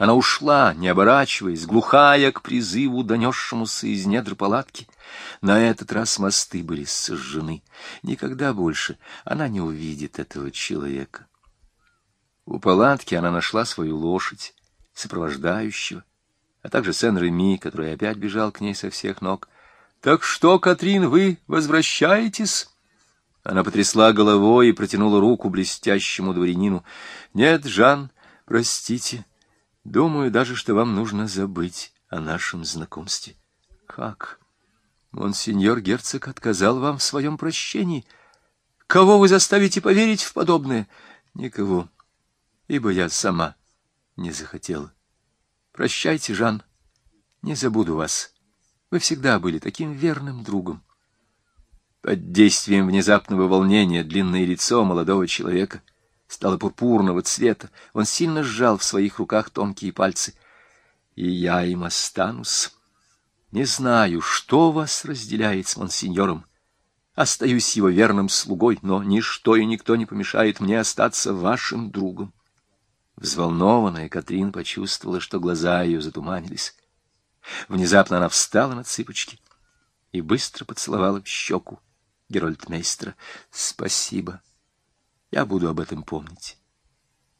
Она ушла, не оборачиваясь, глухая к призыву, донесшемуся из недр палатки. На этот раз мосты были сожжены. Никогда больше она не увидит этого человека. У палатки она нашла свою лошадь, сопровождающего, а также Сен-Реми, который опять бежал к ней со всех ног. «Так что, Катрин, вы возвращаетесь?» Она потрясла головой и протянула руку блестящему дворянину. «Нет, Жан, простите». Думаю даже, что вам нужно забыть о нашем знакомстве. Как? Монсеньор герцог отказал вам в своем прощении. Кого вы заставите поверить в подобное? Никого, ибо я сама не захотела. Прощайте, Жан, не забуду вас. Вы всегда были таким верным другом. Под действием внезапного волнения длинное лицо молодого человека стало пурпурного цвета. Он сильно сжал в своих руках тонкие пальцы. И я им останусь. Не знаю, что вас разделяет с монсеньором. Остаюсь его верным слугой, но ничто и никто не помешает мне остаться вашим другом. Взволнованная Катрин почувствовала, что глаза ее затуманились. Внезапно она встала на цыпочки и быстро поцеловала в щеку Герольдмейстера. «Спасибо», я буду об этом помнить.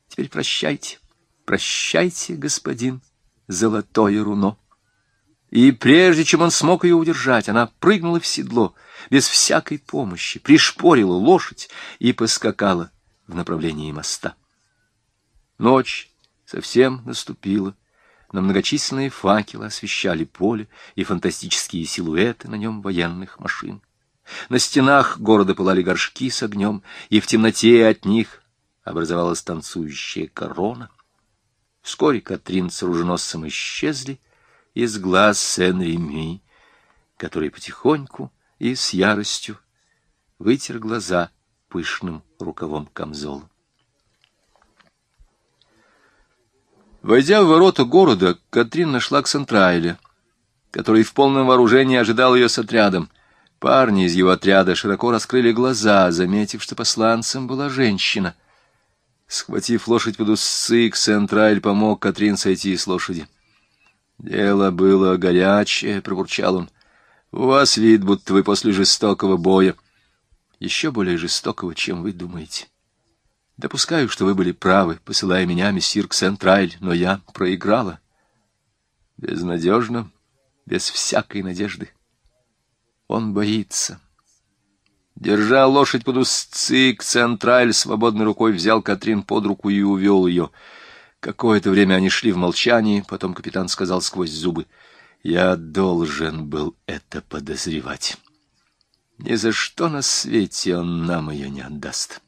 Теперь прощайте, прощайте, господин Золотое Руно. И прежде чем он смог ее удержать, она прыгнула в седло, без всякой помощи, пришпорила лошадь и поскакала в направлении моста. Ночь совсем наступила, но многочисленные факелы освещали поле и фантастические силуэты на нем военных машин. На стенах города пылали горшки с огнем, и в темноте от них образовалась танцующая корона. Вскоре Катрин с оруженосцем исчезли из глаз Сен-Реми, который потихоньку и с яростью вытер глаза пышным рукавом камзола. Войдя в ворота города, Катрин нашла Ксентрайля, который в полном вооружении ожидал ее с отрядом — Парни из его отряда широко раскрыли глаза, заметив, что посланцем была женщина. Схватив лошадь под усы, Ксентраль помог Катрин сойти с лошади. «Дело было горячее», — пробурчал он. «У вас вид, будто вы после жестокого боя. Еще более жестокого, чем вы думаете. Допускаю, что вы были правы, посылая меня, мессир Ксентраль, но я проиграла. Безнадежно, без всякой надежды. Он боится. Держа лошадь под узцы, Централь свободной рукой взял Катрин под руку и увел ее. Какое-то время они шли в молчании, потом капитан сказал сквозь зубы, «Я должен был это подозревать. Ни за что на свете он нам ее не отдаст».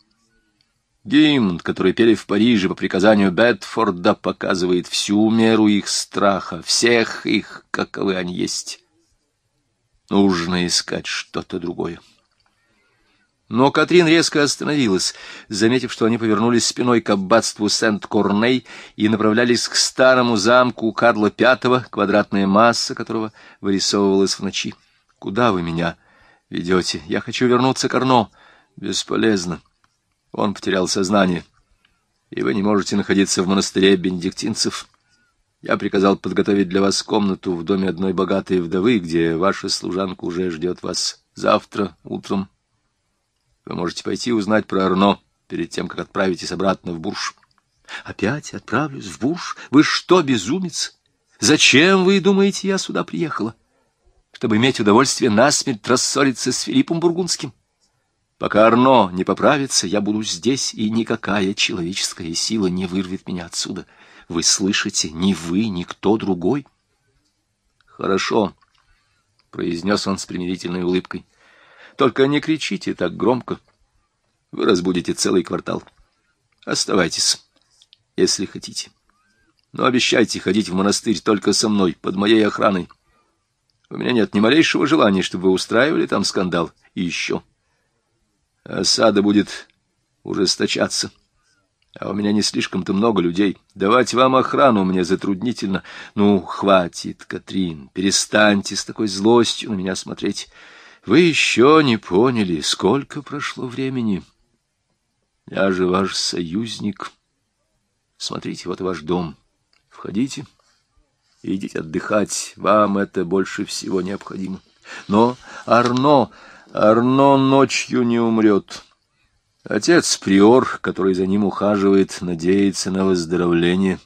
Гимн, который пели в Париже по приказанию Бетфорда, показывает всю меру их страха, всех их, каковы они есть. Нужно искать что-то другое. Но Катрин резко остановилась, заметив, что они повернулись спиной к аббатству Сент-Корней и направлялись к старому замку Карла V, квадратная масса которого вырисовывалась в ночи. «Куда вы меня ведете? Я хочу вернуться к Арно». «Бесполезно. Он потерял сознание, и вы не можете находиться в монастыре бенедиктинцев». Я приказал подготовить для вас комнату в доме одной богатой вдовы, где ваша служанка уже ждет вас завтра утром. Вы можете пойти узнать про Арно перед тем, как отправитесь обратно в Бурж. Опять отправлюсь в Бурж? Вы что, безумец? Зачем, вы думаете, я сюда приехала? Чтобы иметь удовольствие насмерть рассориться с Филиппом Бургундским? Пока Арно не поправится, я буду здесь, и никакая человеческая сила не вырвет меня отсюда. — вы слышите, ни вы, ни кто другой. Хорошо, произнес он с примирительной улыбкой. Только не кричите так громко. Вы разбудите целый квартал. Оставайтесь, если хотите. Но обещайте ходить в монастырь только со мной, под моей охраной. У меня нет ни малейшего желания, чтобы вы устраивали там скандал. И еще. Осада будет ужесточаться. — а у меня не слишком-то много людей. Давать вам охрану мне затруднительно. Ну, хватит, Катрин, перестаньте с такой злостью на меня смотреть. Вы еще не поняли, сколько прошло времени. Я же ваш союзник. Смотрите, вот ваш дом. входите, идите отдыхать, вам это больше всего необходимо. Но Арно, Арно ночью не умрет. Отец Приор, который за ним ухаживает, надеется на выздоровление.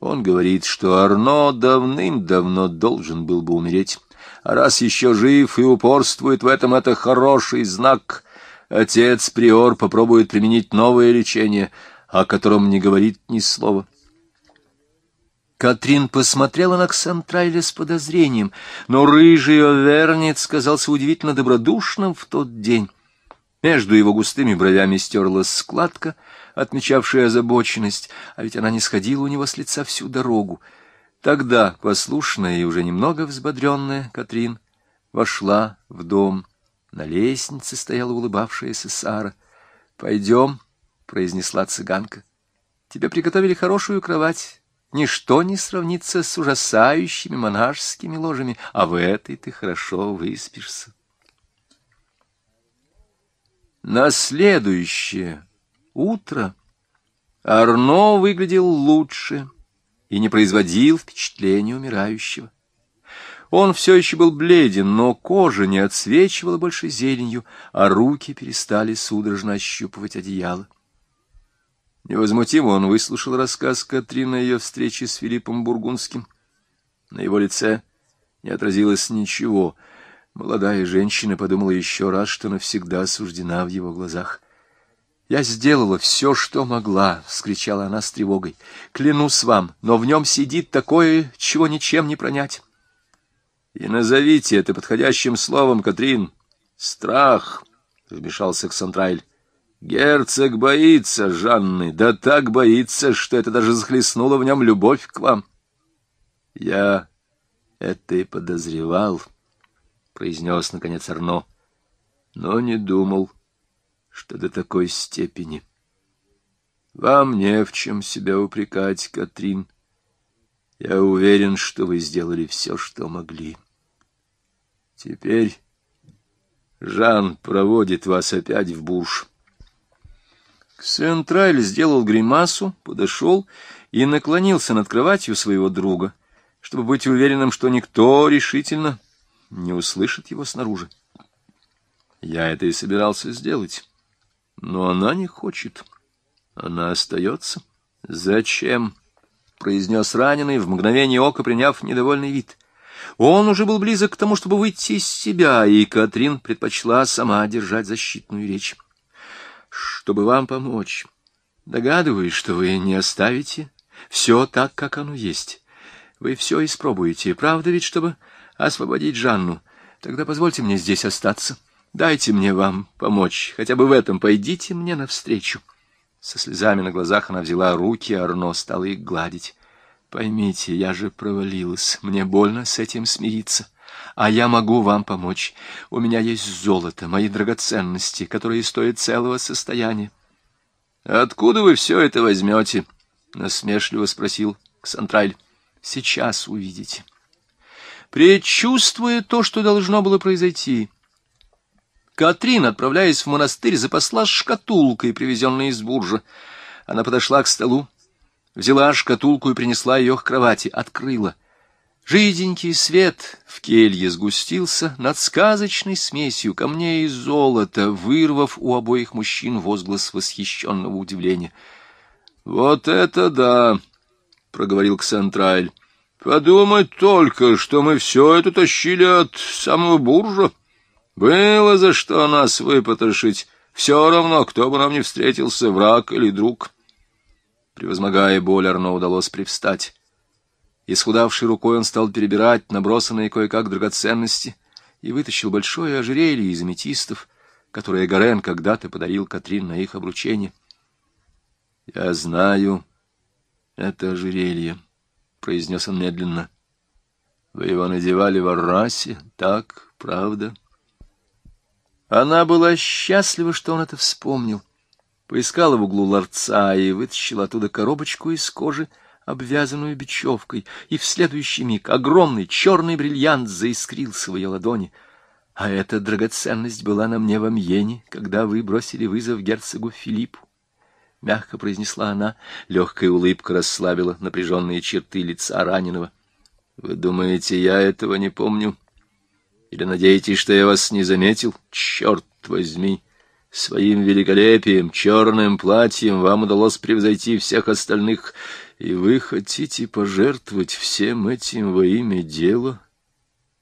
Он говорит, что Арно давным-давно должен был бы умереть. А раз еще жив и упорствует в этом, это хороший знак. Отец Приор попробует применить новое лечение, о котором не говорит ни слова. Катрин посмотрела на Ксантрайля с подозрением, но рыжий Овернец казался удивительно добродушным в тот день. Между его густыми бровями стерлась складка, отмечавшая озабоченность, а ведь она не сходила у него с лица всю дорогу. Тогда, послушная и уже немного взбодренная, Катрин вошла в дом. На лестнице стояла улыбавшаяся Сара. — Пойдем, — произнесла цыганка. — Тебе приготовили хорошую кровать. Ничто не сравнится с ужасающими монашескими ложами, а в этой ты хорошо выспишься. На следующее утро Арно выглядел лучше и не производил впечатления умирающего. Он все еще был бледен, но кожа не отсвечивала больше зеленью, а руки перестали судорожно ощупывать одеяло. Невозмутимо он выслушал рассказ Катрины о ее встрече с Филиппом Бургундским. На его лице не отразилось ничего. Молодая женщина подумала еще раз, что навсегда осуждена в его глазах. «Я сделала все, что могла!» — вскричала она с тревогой. «Клянусь вам, но в нем сидит такое, чего ничем не пронять». «И назовите это подходящим словом, Катрин. Страх!» — вмешался Ксантрайль. Герцог боится Жанны, да так боится, что это даже захлестнуло в нем любовь к вам. Я это и подозревал, — произнес, наконец, Арно, — но не думал, что до такой степени. Вам не в чем себя упрекать, Катрин. Я уверен, что вы сделали все, что могли. Теперь Жан проводит вас опять в буш. Сентраль сделал гримасу, подошел и наклонился над кроватью своего друга, чтобы быть уверенным, что никто решительно не услышит его снаружи. Я это и собирался сделать, но она не хочет. Она остается. Зачем? произнес раненый, в мгновение ока приняв недовольный вид. Он уже был близок к тому, чтобы выйти из себя, и Катрин предпочла сама держать защитную речь чтобы вам помочь. Догадываюсь, что вы не оставите все так, как оно есть. Вы все испробуете, правда ведь, чтобы освободить Жанну? Тогда позвольте мне здесь остаться. Дайте мне вам помочь, хотя бы в этом пойдите мне навстречу. Со слезами на глазах она взяла руки, Арно стала их гладить. Поймите, я же провалилась, мне больно с этим смириться а я могу вам помочь. У меня есть золото, мои драгоценности, которые стоят целого состояния. — Откуда вы все это возьмете? — насмешливо спросил Ксантраль. — Сейчас увидите. Предчувствуя то, что должно было произойти, Катрин, отправляясь в монастырь, запаслась шкатулкой, привезенной из Буржа. Она подошла к столу, взяла шкатулку и принесла ее к кровати, открыла. Жиденький свет в келье сгустился над сказочной смесью камней и золота, вырвав у обоих мужчин возглас восхищенного удивления. — Вот это да! — проговорил Ксентраль. — Подумать только, что мы все это тащили от самого буржа. Было за что нас выпотрошить. Все равно, кто бы нам не встретился, враг или друг. Превозмогая боль, Арно удалось привстать. Исхудавшей рукой он стал перебирать набросанные кое-как драгоценности и вытащил большое ожерелье из аметистов, которое Гарен когда-то подарил Катрин на их обручение. — Я знаю это ожерелье, — произнес он медленно. — Вы его надевали в Аррасе, так, правда? Она была счастлива, что он это вспомнил. Поискала в углу ларца и вытащила оттуда коробочку из кожи, — обвязанную бечевкой, и в следующий миг огромный черный бриллиант заискрился в ее ладони. А эта драгоценность была на мне в Амьене, когда вы бросили вызов герцогу Филиппу. — мягко произнесла она. Легкая улыбка расслабила напряженные черты лица раненого. — Вы думаете, я этого не помню? Или надеетесь, что я вас не заметил? Черт возьми! Своим великолепием, черным платьем вам удалось превзойти всех остальных, и вы хотите пожертвовать всем этим во имя дела,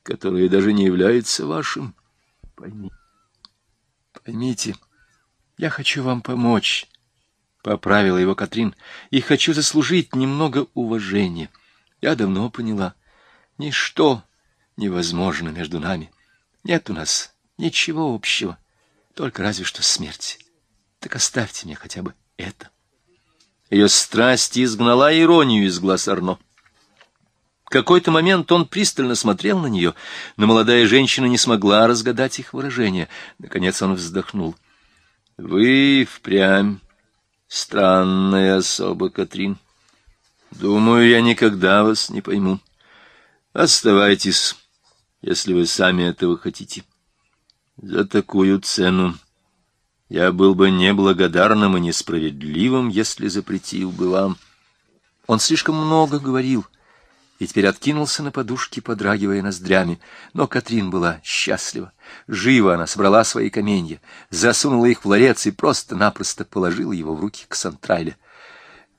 которое даже не является вашим? Поймите, поймите, я хочу вам помочь. — поправила его Катрин, — и хочу заслужить немного уважения. Я давно поняла, ничто невозможно между нами. Нет у нас ничего общего, только разве что смерть. Так оставьте мне хотя бы это. Ее страсть изгнала иронию из глаз Арно. Какой-то момент он пристально смотрел на нее, но молодая женщина не смогла разгадать их выражение. Наконец он вздохнул. — Вы впрямь Странная особа, Катрин. Думаю, я никогда вас не пойму. Оставайтесь, если вы сами этого хотите. За такую цену я был бы неблагодарным и несправедливым, если запретил бы вам. Он слишком много говорил — и теперь откинулся на подушке, подрагивая ноздрями. Но Катрин была счастлива. Живо она собрала свои каменья, засунула их в ларец и просто-напросто положила его в руки к Сантрайле.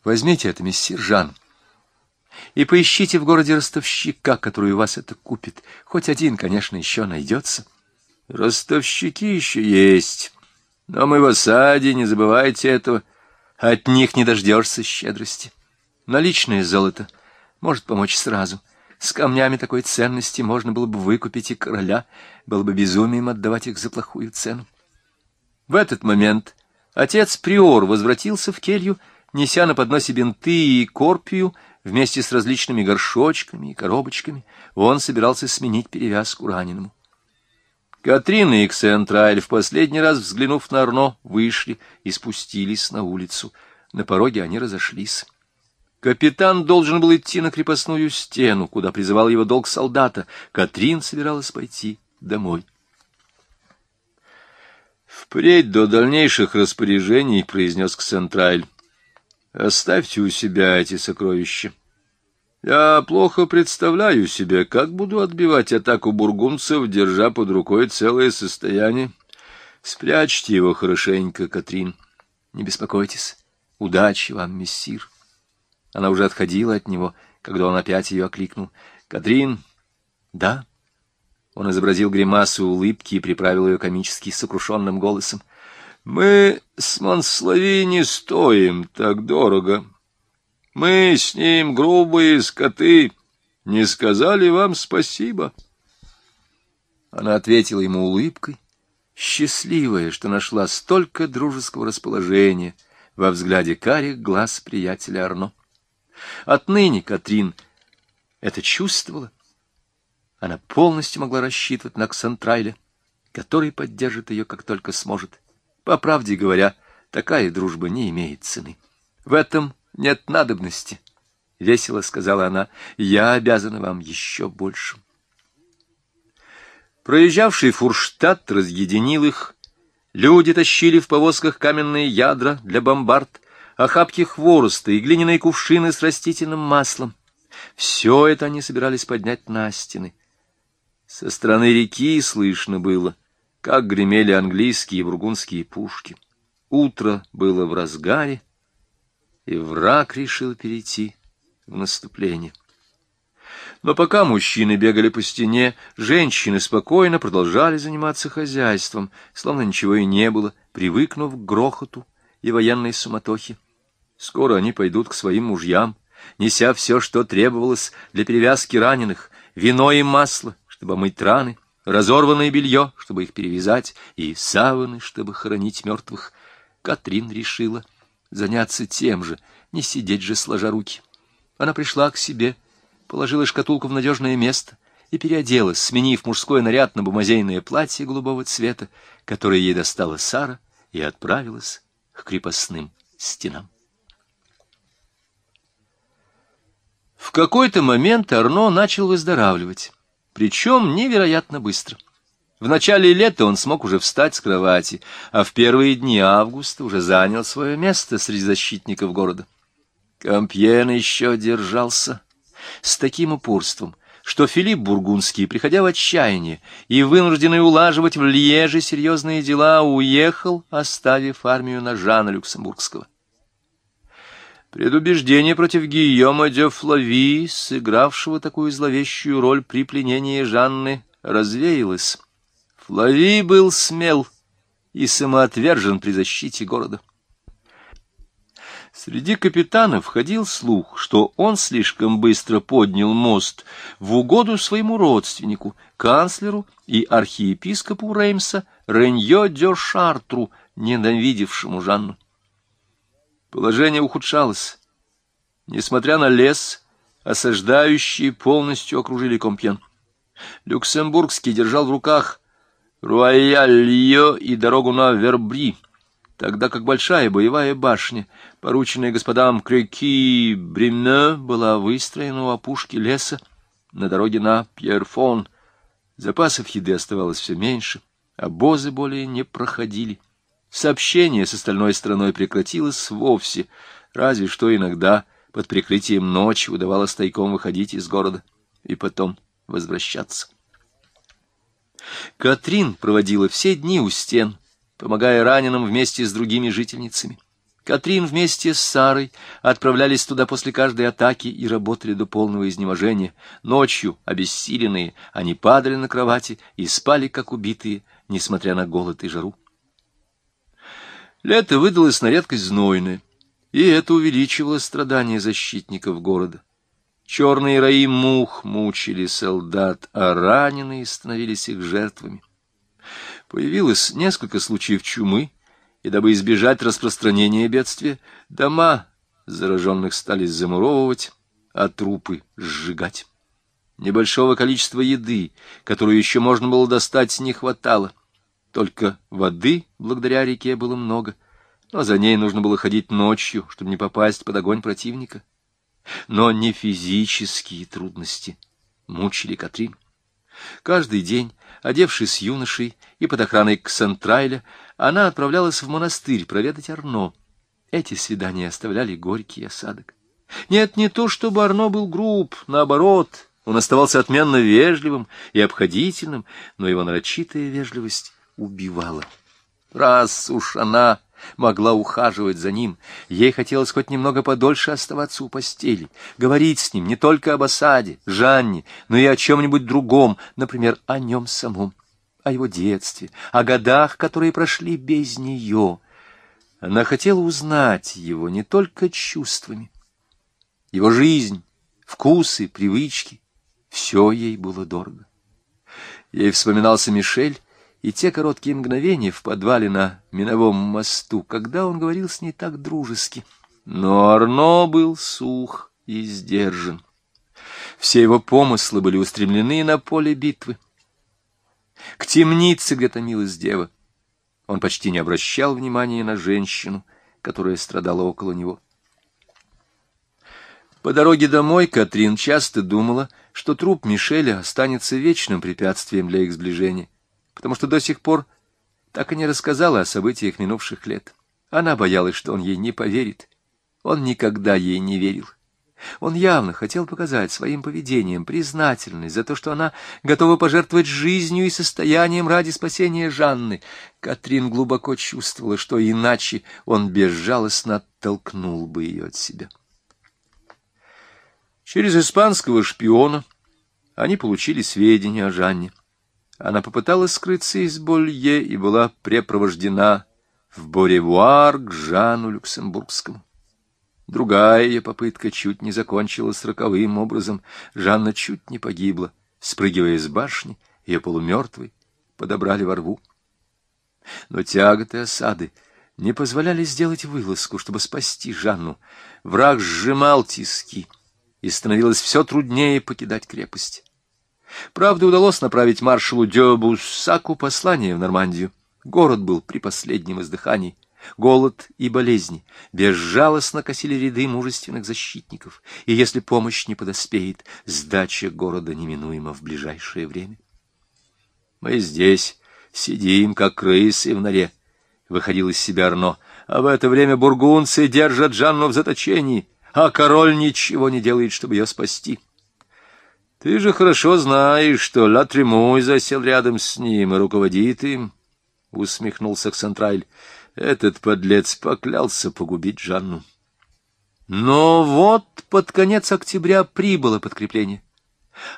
«Возьмите это, мессир Жан, и поищите в городе ростовщика, который у вас это купит. Хоть один, конечно, еще найдется». «Ростовщики еще есть, но мы в осаде, не забывайте этого. От них не дождешься щедрости. Наличное золото — может помочь сразу. С камнями такой ценности можно было бы выкупить и короля, было бы безумием отдавать их за плохую цену. В этот момент отец Приор возвратился в келью, неся на подносе бинты и корпию вместе с различными горшочками и коробочками. Он собирался сменить перевязку раненому. Катрина и Ксентрайль, в последний раз взглянув на Арно, вышли и спустились на улицу. На пороге они разошлись. Капитан должен был идти на крепостную стену, куда призывал его долг солдата. Катрин собиралась пойти домой. «Впредь до дальнейших распоряжений», — произнес Ксентрайль, — «оставьте у себя эти сокровища. Я плохо представляю себе, как буду отбивать атаку бургунцев, держа под рукой целое состояние. Спрячьте его хорошенько, Катрин. Не беспокойтесь. Удачи вам, мессир». Она уже отходила от него, когда он опять ее окликнул. «Катрин!» «Да?» Он изобразил гримасу улыбки и приправил ее комически сокрушенным голосом. «Мы с Монслави не стоим так дорого. Мы с ним грубые скоты. Не сказали вам спасибо?» Она ответила ему улыбкой, счастливая, что нашла столько дружеского расположения во взгляде карих глаз приятеля Арно. Отныне Катрин это чувствовала. Она полностью могла рассчитывать на Ксантрайля, который поддержит ее как только сможет. По правде говоря, такая дружба не имеет цены. В этом нет надобности, — весело сказала она, — я обязана вам еще больше. Проезжавший Фурштадт разъединил их. Люди тащили в повозках каменные ядра для бомбард, охапки хвороста и глиняные кувшины с растительным маслом. Все это они собирались поднять на стены. Со стороны реки слышно было, как гремели английские и бургундские пушки. Утро было в разгаре, и враг решил перейти в наступление. Но пока мужчины бегали по стене, женщины спокойно продолжали заниматься хозяйством, словно ничего и не было, привыкнув к грохоту и военной суматохе. Скоро они пойдут к своим мужьям, неся все, что требовалось для перевязки раненых, вино и масло, чтобы мыть раны, разорванное белье, чтобы их перевязать, и саваны, чтобы хоронить мертвых. Катрин решила заняться тем же, не сидеть же сложа руки. Она пришла к себе, положила шкатулку в надежное место и переоделась, сменив мужской наряд на бумазейное платье голубого цвета, которое ей достала Сара, и отправилась к крепостным стенам. В какой-то момент Арно начал выздоравливать, причем невероятно быстро. В начале лета он смог уже встать с кровати, а в первые дни августа уже занял свое место среди защитников города. Кампьен еще держался с таким упорством, что Филипп Бургундский, приходя в отчаяние и вынужденный улаживать в Льеже серьезные дела, уехал, оставив армию на Жана Люксембургского. Предубеждение против Гийома де Флави, сыгравшего такую зловещую роль при пленении Жанны, развеялось. Флави был смел и самоотвержен при защите города. Среди капитанов ходил слух, что он слишком быстро поднял мост в угоду своему родственнику, канцлеру и архиепископу Реймса Реньо де Шартру, ненавидевшему Жанну. Положение ухудшалось. Несмотря на лес, осаждающие полностью окружили Компьен. Люксембургский держал в руках Руаяль-Льо и дорогу на Вербри, тогда как большая боевая башня, порученная господам Креки Бремне, была выстроена у опушки леса на дороге на Пьерфон. Запасов еды оставалось все меньше, обозы более не проходили. Сообщение с остальной страной прекратилось вовсе, разве что иногда под прикрытием ночи удавалось тайком выходить из города и потом возвращаться. Катрин проводила все дни у стен, помогая раненым вместе с другими жительницами. Катрин вместе с Сарой отправлялись туда после каждой атаки и работали до полного изнеможения. Ночью, обессиленные, они падали на кровати и спали, как убитые, несмотря на голод и жару. Лето выдалось на редкость знойное, и это увеличивало страдания защитников города. Черные раи мух мучили солдат, а раненые становились их жертвами. Появилось несколько случаев чумы, и дабы избежать распространения бедствия, дома зараженных стали замуровывать, а трупы сжигать. Небольшого количества еды, которую еще можно было достать, не хватало. Только воды благодаря реке было много, но за ней нужно было ходить ночью, чтобы не попасть под огонь противника. Но не физические трудности мучили Катрин. Каждый день, одевшись юношей и под охраной Ксентрайля, она отправлялась в монастырь проведать Арно. Эти свидания оставляли горький осадок. Нет, не то, чтобы Арно был груб, наоборот, он оставался отменно вежливым и обходительным, но его нарочитая вежливость убивала. Раз уж она могла ухаживать за ним, ей хотелось хоть немного подольше оставаться у постели, говорить с ним не только об осаде, Жанне, но и о чем-нибудь другом, например, о нем самом, о его детстве, о годах, которые прошли без нее. Она хотела узнать его не только чувствами. Его жизнь, вкусы, привычки — все ей было дорого. Ей вспоминался Мишель, и те короткие мгновения в подвале на миновом мосту, когда он говорил с ней так дружески. Но Арно был сух и сдержан. Все его помыслы были устремлены на поле битвы. К темнице, где томилась дева. Он почти не обращал внимания на женщину, которая страдала около него. По дороге домой Катрин часто думала, что труп Мишеля останется вечным препятствием для их сближения потому что до сих пор так и не рассказала о событиях минувших лет. Она боялась, что он ей не поверит. Он никогда ей не верил. Он явно хотел показать своим поведением признательность за то, что она готова пожертвовать жизнью и состоянием ради спасения Жанны. Катрин глубоко чувствовала, что иначе он безжалостно оттолкнул бы ее от себя. Через испанского шпиона они получили сведения о Жанне. Она попыталась скрыться из Болье и была препровождена в Боревуар к Жану Люксембургскому. Другая ее попытка чуть не закончилась роковым образом. Жанна чуть не погибла. Спрыгивая с башни, ее полумертвой подобрали во рву. Но тяготы осады не позволяли сделать вылазку, чтобы спасти Жанну. Враг сжимал тиски, и становилось все труднее покидать крепость. Правда, удалось направить маршалу Дёбуссаку послание в Нормандию. Город был при последнем издыхании. Голод и болезни безжалостно косили ряды мужественных защитников, и если помощь не подоспеет, сдача города неминуема в ближайшее время. Мы здесь сидим, как крысы в норе, — выходил из себя Арно, — а в это время бургунцы держат Жанну в заточении, а король ничего не делает, чтобы ее спасти. Ты же хорошо знаешь, что Ла Тремуй засел рядом с ним и руководит им, — усмехнулся Ксантрайль. Этот подлец поклялся погубить Жанну. Но вот под конец октября прибыло подкрепление.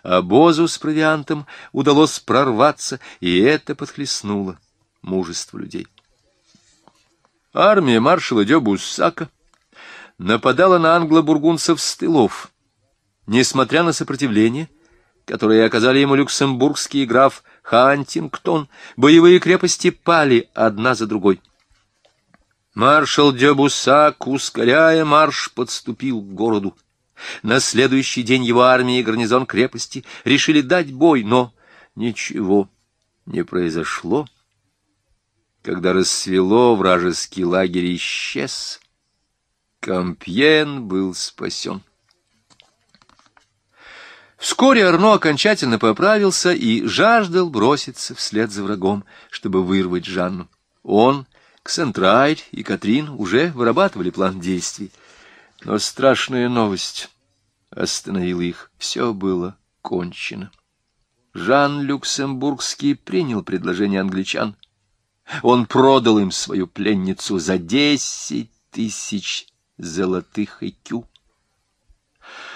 Обозу с провиантом удалось прорваться, и это подхлестнуло мужество людей. Армия маршала Дёбуссака нападала на англо-бургунцев с тылов. Несмотря на сопротивление, которое оказали ему люксембургский граф Хантингтон, боевые крепости пали одна за другой. Маршал Дебусак, ускоряя марш, подступил к городу. На следующий день его армия и гарнизон крепости решили дать бой, но ничего не произошло. Когда рассвело, вражеский лагерь исчез. Кампьен был спасен. Вскоре Арно окончательно поправился и жаждал броситься вслед за врагом, чтобы вырвать Жанну. Он, Ксентрайр и Катрин уже вырабатывали план действий. Но страшная новость остановила их. Все было кончено. Жан Люксембургский принял предложение англичан. Он продал им свою пленницу за десять тысяч золотых икю.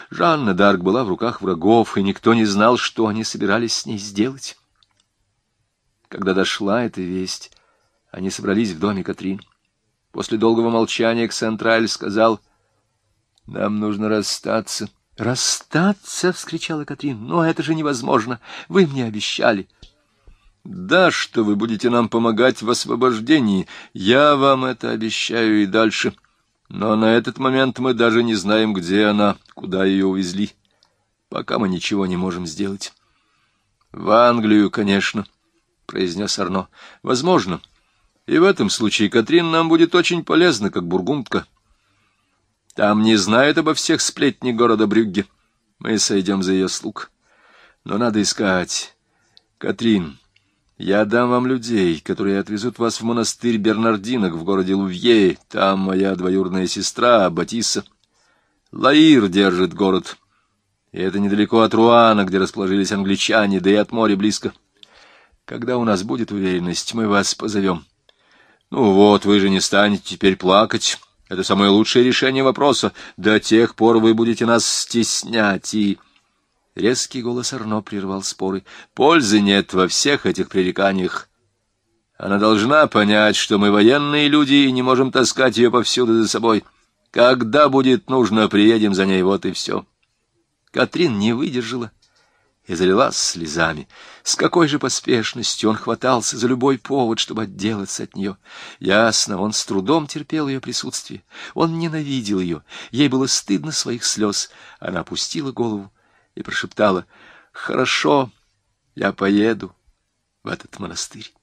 Жанна Дарк была в руках врагов, и никто не знал, что они собирались с ней сделать. Когда дошла эта весть, они собрались в доме Катрин. После долгого молчания Ксентраль сказал, «Нам нужно расстаться». «Расстаться?» — вскричала Катрин. «Но это же невозможно. Вы мне обещали». «Да, что вы будете нам помогать в освобождении. Я вам это обещаю и дальше». Но на этот момент мы даже не знаем, где она, куда ее увезли. Пока мы ничего не можем сделать. — В Англию, конечно, — произнес Арно. — Возможно. И в этом случае Катрин нам будет очень полезна, как бургундка. Там не знает обо всех сплетни города Брюгге. Мы сойдем за ее слуг. Но надо искать. Катрин, я дам вам людей, которые отвезут вас в монастырь Бернардинок в городе Лувье. Там моя двоюродная сестра Батиса. Лаир держит город. И это недалеко от Руана, где расположились англичане, да и от моря близко. Когда у нас будет уверенность, мы вас позовем. Ну вот, вы же не станете теперь плакать. Это самое лучшее решение вопроса. До тех пор вы будете нас стеснять и... Резкий голос Арно прервал споры. Пользы нет во всех этих пререканиях. Она должна понять, что мы военные люди и не можем таскать ее повсюду за собой. Когда будет нужно, приедем за ней, вот и все. Катрин не выдержала и залилась слезами. С какой же поспешностью он хватался за любой повод, чтобы отделаться от нее. Ясно, он с трудом терпел ее присутствие. Он ненавидел ее. Ей было стыдно своих слез. Она опустила голову и прошептала, «Хорошо, я поеду в этот монастырь».